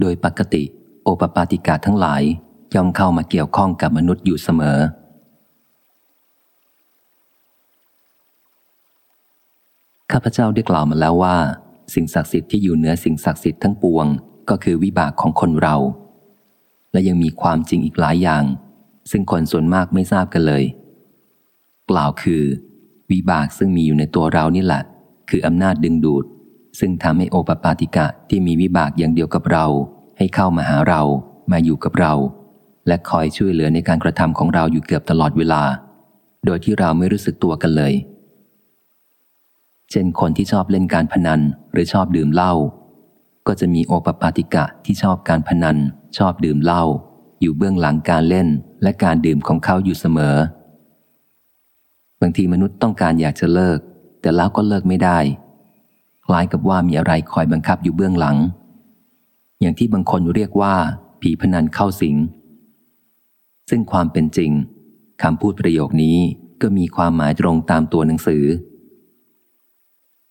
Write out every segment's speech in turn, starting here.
โดยปกติ โอปปาติกาทั้งหลายย่อมเข้ามาเกี่ยวข้องกับมนุษย์อยู่เสมอ ข้าพเจ้าได้กล่าวมาแล้วว่า สิ่งศักดิ์สิทธิ์ที่อยู่เหนือสิ่งศักดิ์สิทธิ์ทั้งปวง ก็คือวิบากของคนเรา และยังมีความจริงอีกหลายอย่าง ซึ่งคนส่วนมากไม่ทราบกันเลย กล่าวคือ วิบากซึ่งมีอยู่ในตัวเรานี่แหละ คืออำนาจดึงดูด ซึ่งทำให้โอปปาติกะที่มีวิบากอย่างเดียวกับเรา ให้เข้ามาหาเรามาอยู่กับเรา และคอยช่วยเหลือในการกระทำของเราอยู่เกือบตลอดเวลา โดยที่เราไม่รู้สึกตัวกันเลย เช่นคนที่ชอบเล่นการพนันหรือชอบดื่มเหล้าก็จะมีโอปปาติกะที่ชอบการพนัน ชอบดื่มเหล้าอยู่เบื้องหลังการเล่นและการดื่มของเขาอยู่เสมอ บางทีมนุษย์ต้องการอยากจะเลิก แต่แล้วก็เลิกไม่ได้ คล้ายกับว่ามีอะไรคอยบังคับอยู่เบื้องหลัง อย่างที่บางคนเรียกว่า ผีพนันเข้าสิง ซึ่งความเป็นจริงคำพูดประโยคนี้ก็มีความหมายตรงตามตัวหนังสือ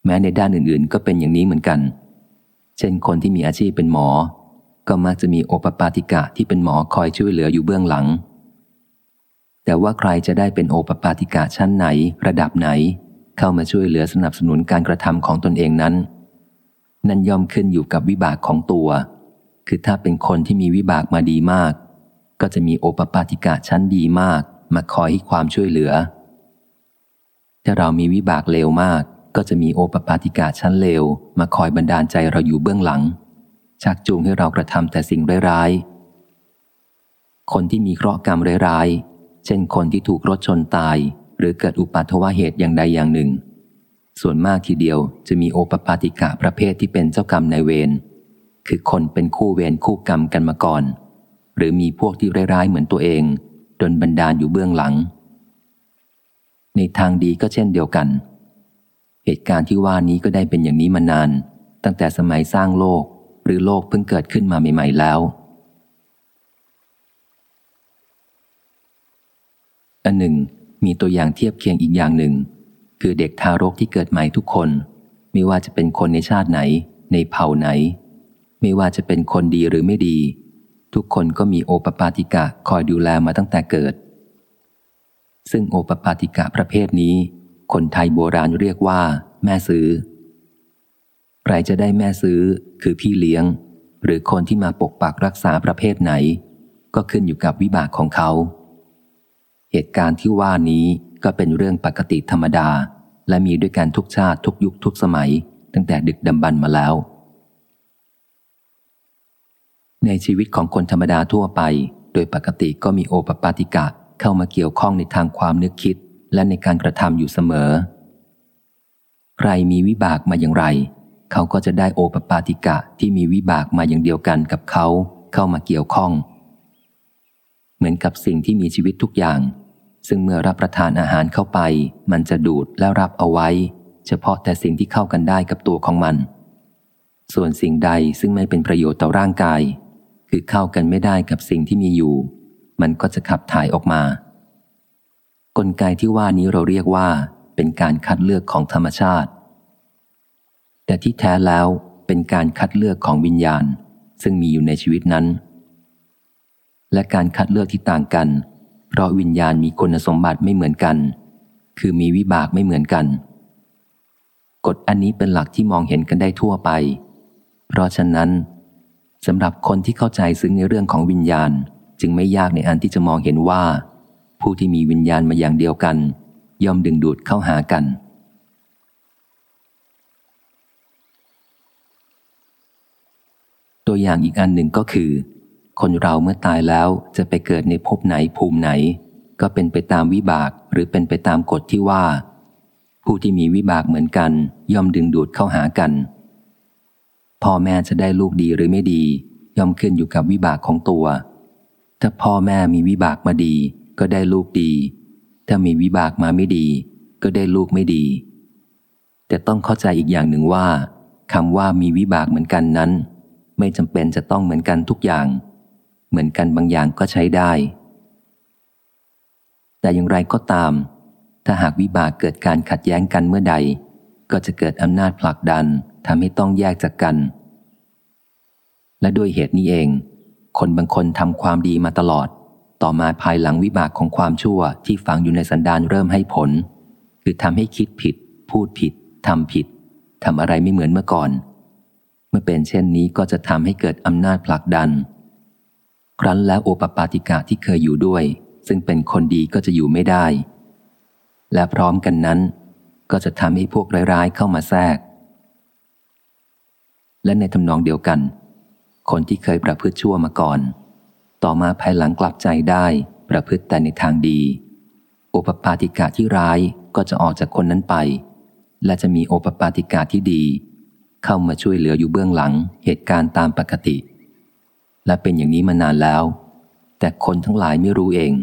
แม้ในด้านอื่นๆ ก็เป็นอย่างนี้เหมือนกัน เช่นคนที่มีอาชีพเป็นหมอ ก็มักจะมีโอปปาติกะที่เป็นหมอคอยช่วยเหลืออยู่เบื้องหลัง แต่ว่าใครจะได้เป็นโอปปาติกะชั้นไหนระดับไหน เข้ามาช่วยเหลือสนับสนุนการกระทำของตนเองนั้น นั่นย่อมขึ้นอยู่กับวิบากของตัว คือถ้าเป็นคนที่มีวิบากมาดีมาก ก็จะมีโอปปาติกะชั้นดีมาก มาคอยให้ความช่วยเหลือ ถ้าเรามีวิบากเลวมาก ก็จะมีโอปปาติกะชั้นเลว มาคอยบันดาลใจเราอยู่เบื้องหลัง ชักจูงให้เรากระทำแต่สิ่งร้ายๆคนที่มีเคราะห์กรรมร้ายๆ เช่นคนที่ถูกรถชนตาย รือเกิดอุปัตวเหตุอย่างใดอย่างหนึ่ง ส่วนมากทีเดียวจะมีโอปปาติกะประเภทที่เป็นเจ้ากรรมนายเวร คือคนเป็นคู่เวรคู่กรรมกันมาก่อน หรือมีพวกที่ร้ายๆเหมือนตัวเองดนบันดาลอยู่เบื้องหลัง ในทางดีก็เช่นเดียวกัน เหตุการณ์ที่ว่านี้ก็ได้เป็นอย่างนี้มานาน ตั้งแต่สมัยสร้างโลกหรือโลกเพิ่งเกิดขึ้นมาใหม่ ๆ แล้วอันหนึ่ง มีตัวอย่างเทียบเคียงอีกอย่างหนึ่ง คือเด็กทารกที่เกิดใหม่ทุกคน ไม่ว่าจะเป็นคนในชาติไหน ในเผ่าไหน ไม่ว่าจะเป็นคนดีหรือไม่ดี ทุกคนก็มีโอปปาติกะคอยดูแลมาตั้งแต่เกิด ซึ่งโอปปาติกะประเภทนี้ คนไทยโบราณเรียกว่า แม่ซื้อใครจะได้แม่ซื้อคือพี่เลี้ยง หรือคนที่มาปกปักรักษาประเภทไหน ก็ขึ้นอยู่กับวิบากของเขา เหตุการณ์ที่ว่านี้ก็เป็นเรื่องปกติธรรมดา และมีด้วยกันทุกชาติทุกยุคทุกสมัย ตั้งแต่ดึกดำบรรมาแล้ว ในชีวิตของคนธรรมดาทั่วไป โดยปกติก็มีโอปปาติกะเข้ามาเกี่ยวข้องในทางความนึกคิด และในการกระทำอยู่เสมอ ใครมีวิบากมาอย่างไร เขาก็จะได้โอปปาติกะที่มีวิบากมาอย่างเดียวกันกับเขาเข้ามาเกี่ยวข้อง เหมือนกับสิ่งที่มีชีวิตทุกอย่าง ซึ่งเมื่อรับประทานอาหารเข้าไป มันจะดูดและรับเอาไว้ เฉพาะแต่สิ่งที่เข้ากันได้กับตัวของมัน ส่วนสิ่งใดซึ่งไม่เป็นประโยชน์ต่อร่างกาย คือเข้ากันไม่ได้กับสิ่งที่มีอยู่ มันก็จะขับถ่ายออกมา กลไกที่ว่านี้เราเรียกว่า เป็นการคัดเลือกของธรรมชาติ แต่ที่แท้แล้วเป็นการคัดเลือกของวิญญาณ ซึ่งมีอยู่ในชีวิตนั้น และการคัดเลือกที่ต่างกัน เพราะวิญญาณมีคุณสมบัติไม่เหมือนกัน คือมีวิบากไม่เหมือนกัน กฎอันนี้เป็นหลักที่มองเห็นกันได้ทั่วไป เพราะฉะนั้นสำหรับคนที่เข้าใจซึ้งในเรื่องของวิญญาณ จึงไม่ยากในอันที่จะมองเห็นว่า ผู้ที่มีวิญญาณมาอย่างเดียวกัน ย่อมดึงดูดเข้าหากันตัวอย่างอีกอันหนึ่งก็คือ คนเราเมื่อตายแล้วจะไปเกิดในภพไหนภูมิไหน ก็เป็นไปตามวิบากหรือเป็นไปตามกฎที่ว่า ผู้ที่มีวิบากเหมือนกัน ย่อมดึงดูดเข้าหากัน พ่อแม่จะได้ลูกดีหรือไม่ดี ย่อมขึ้นอยู่กับวิบากของตัว ถ้าพ่อแม่มีวิบากมาดี ก็ได้ลูกดี ถ้ามีวิบากมาไม่ดี ก็ได้ลูกไม่ดี แต่ต้องเข้าใจอีกอย่างหนึ่งว่าคำว่ามีวิบากเหมือนกันนั้น ไม่จำเป็นจะต้องเหมือนกันทุกอย่าง เหมือนกันบางอย่างก็ใช้ได้ แต่อย่างไรก็ตาม ถ้าหากวิบากเกิดการขัดแย้งกันเมื่อใด ก็จะเกิดอำนาจผลักดันทำให้ต้องแยกจากกัน และด้วยเหตุนี้เอง คนบางคนทำความดีมาตลอด ต่อมาภายหลังวิบากของความชั่วที่ฝังอยู่ในสันดานเริ่มให้ผล คือทำให้คิดผิด พูดผิดทำผิดทำอะไรไม่เหมือนเมื่อก่อน เมื่อเป็นเช่นนี้ก็จะทำให้เกิดอำนาจผลักดัน ครั้นแล้วโอปปาติกาที่เคยอยู่ด้วย ซึ่งเป็นคนดีก็จะอยู่ไม่ได้ และพร้อมกันนั้น ก็จะทำให้พวกร้ายๆเข้ามาแทรก และในทำนองเดียวกัน คนที่เคยประพฤติชั่วมาก่อน ต่อมาภายหลังกลับใจได้ประพฤติแต่ในทางดี โอปปาติกาที่ร้ายก็จะออกจากคนนั้นไป และจะมีโอปปาติกาที่ดี เข้ามาช่วยเหลืออยู่เบื้องหลังเหตุการณ์ตามปกติ และเป็นอย่างนี้มานานแล้ว แต่คนทั้งหลายไม่รู้เอง